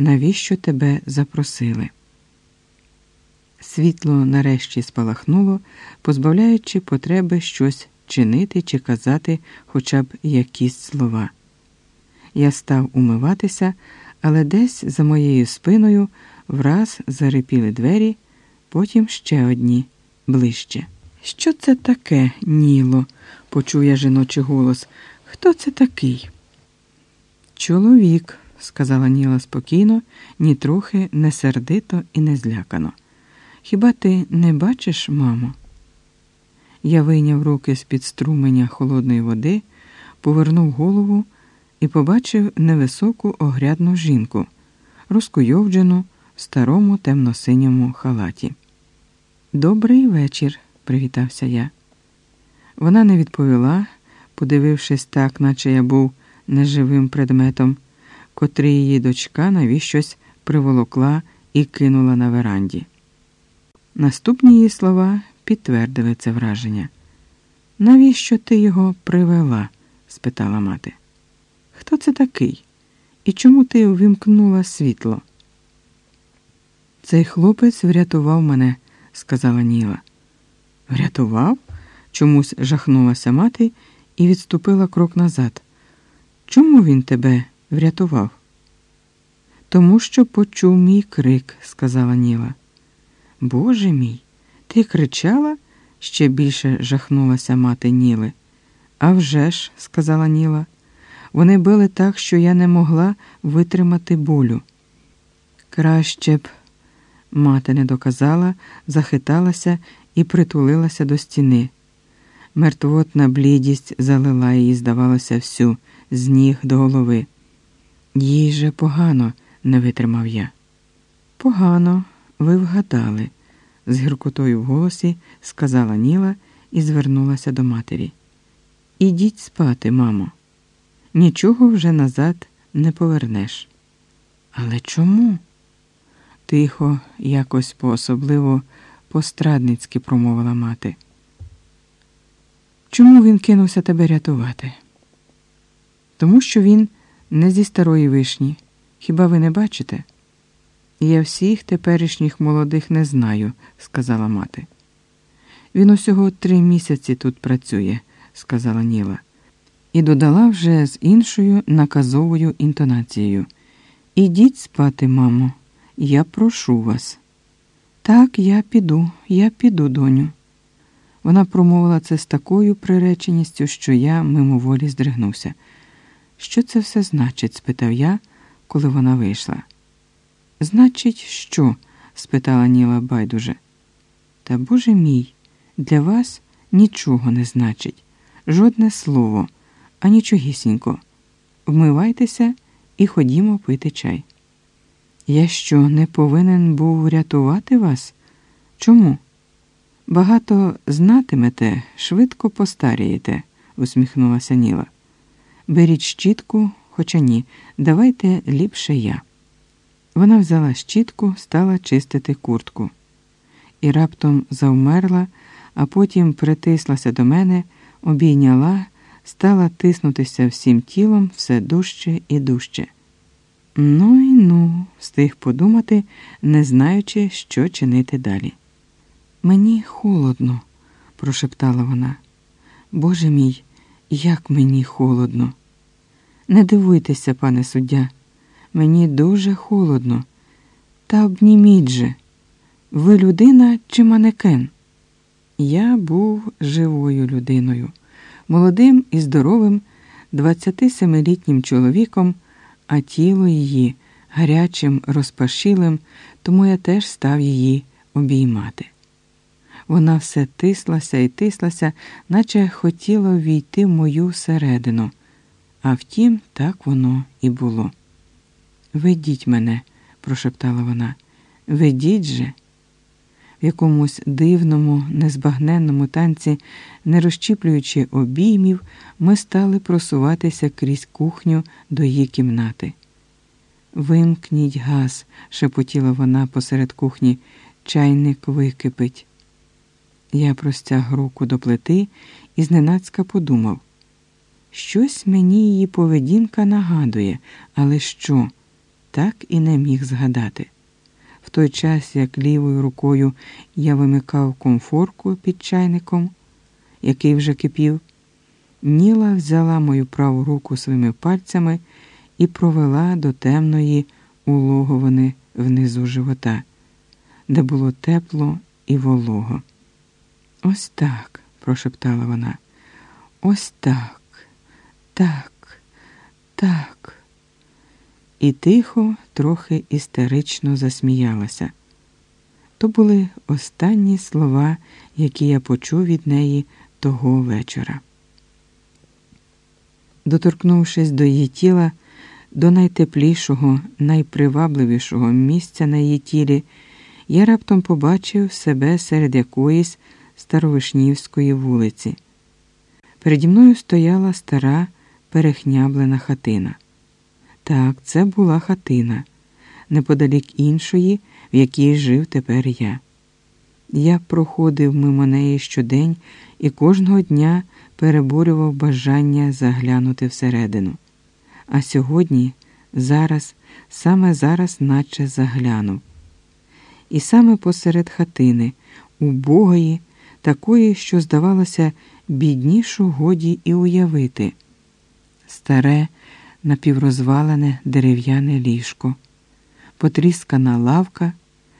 навіщо тебе запросили. Світло нарешті спалахнуло, позбавляючи потреби щось чинити чи казати хоча б якісь слова. Я став умиватися, але десь за моєю спиною враз зарипіли двері, потім ще одні ближче. Що це таке, Ніло? почув я жіночий голос. Хто це такий? Чоловік, сказала Ніла спокійно, нітрохи не сердито і не злякано. Хіба ти не бачиш, мамо? Я вийняв руки з під струменя холодної води, повернув голову і побачив невисоку огрядну жінку, розкуйовджену в старому темно-синьому халаті. Добрий вечір, привітався я. Вона не відповіла, подивившись так, наче я був неживим предметом, котрий її дочка навіщось приволокла і кинула на веранді. Наступні її слова підтвердили це враження. Навіщо ти його привела? спитала мати. Хто це такий? І чому ти увімкнула світло? Цей хлопець врятував мене, сказала Ніла. Врятував? чомусь жахнулася мати і відступила крок назад. Чому він тебе врятував? Тому що почув мій крик, сказала Ніла. Боже мій, ти кричала? ще більше жахнулася мати Ніли. «А вже ж», – сказала Ніла, вони били так, що я не могла витримати болю. Краще б, мати не доказала, захиталася і притулилася до стіни. Мертвотна блідість залила її, здавалося, всю, з ніг до голови. Їй же погано, не витримав я. Погано, ви вгадали, з гіркотою в голосі сказала Ніла і звернулася до матері. Ідіть спати, мамо. Нічого вже назад не повернеш. Але чому? Тихо, якось по-особливо пострадницьки промовила мати. Чому він кинувся тебе рятувати? Тому що він не зі старої вишні. Хіба ви не бачите? Я всіх теперішніх молодих не знаю, сказала мати. Він усього три місяці тут працює, сказала Ніла, і додала вже з іншою наказовою інтонацією. Ідіть спати, мамо, я прошу вас. Так, я піду, я піду, доню. Вона промовила це з такою приреченістю, що я мимоволі здригнувся. Що це все значить? спитав я, коли вона вийшла. Значить, що? спитала Ніла байдуже. Та Боже мій, для вас нічого не значить, жодне слово, а нічогісінько. Вмивайтеся і ходімо пити чай. Я що, не повинен був рятувати вас? Чому? Багато знатимете, швидко постарієте, усміхнулася Ніла. Беріть щітку, хоча ні, давайте ліпше я. Вона взяла щітку, стала чистити куртку і раптом завмерла, а потім притислася до мене, обійняла, стала тиснутися всім тілом все дужче і дужче. Ну й ну, встиг подумати, не знаючи, що чинити далі. Мені холодно, прошептала вона. Боже мій, як мені холодно. Не дивуйтеся, пане суддя, мені дуже холодно. Та обніміть же, ви людина чи манекен? Я був живою людиною, молодим і здоровим, 27-літнім чоловіком, а тіло її гарячим, розпашілим, тому я теж став її обіймати. Вона все тислася і тислася, наче хотіла війти в мою середину. А втім, так воно і було. Ведіть мене, прошептала вона, ведіть же. В якомусь дивному, незбагненному танці, не розчіплюючи обіймів, ми стали просуватися крізь кухню до її кімнати. Вимкніть газ, шепотіла вона посеред кухні, чайник википить. Я простяг руку до плити і зненацька подумав. Щось мені її поведінка нагадує, але що? так і не міг згадати. В той час, як лівою рукою я вимикав комфорку під чайником, який вже кипів, Ніла взяла мою праву руку своїми пальцями і провела до темної улоговини внизу живота, де було тепло і волого. Ось так, прошептала вона. Ось так, так, так. І тихо, трохи істерично засміялася. То були останні слова, які я почув від неї того вечора. Доторкнувшись до її тіла, до найтеплішого, найпривабливішого місця на її тілі, я раптом побачив себе серед якоїсь старовишнівської вулиці. Переді мною стояла стара перехняблена хатина. Так, це була хатина, неподалік іншої, в якій жив тепер я. Я проходив мимо неї щодень і кожного дня переборював бажання заглянути всередину. А сьогодні, зараз, саме зараз, наче заглянув. І саме посеред хатини, убогої, такої, що, здавалося, біднішу годі і уявити, старе, напіврозвалене дерев'яне ліжко, потріскана лавка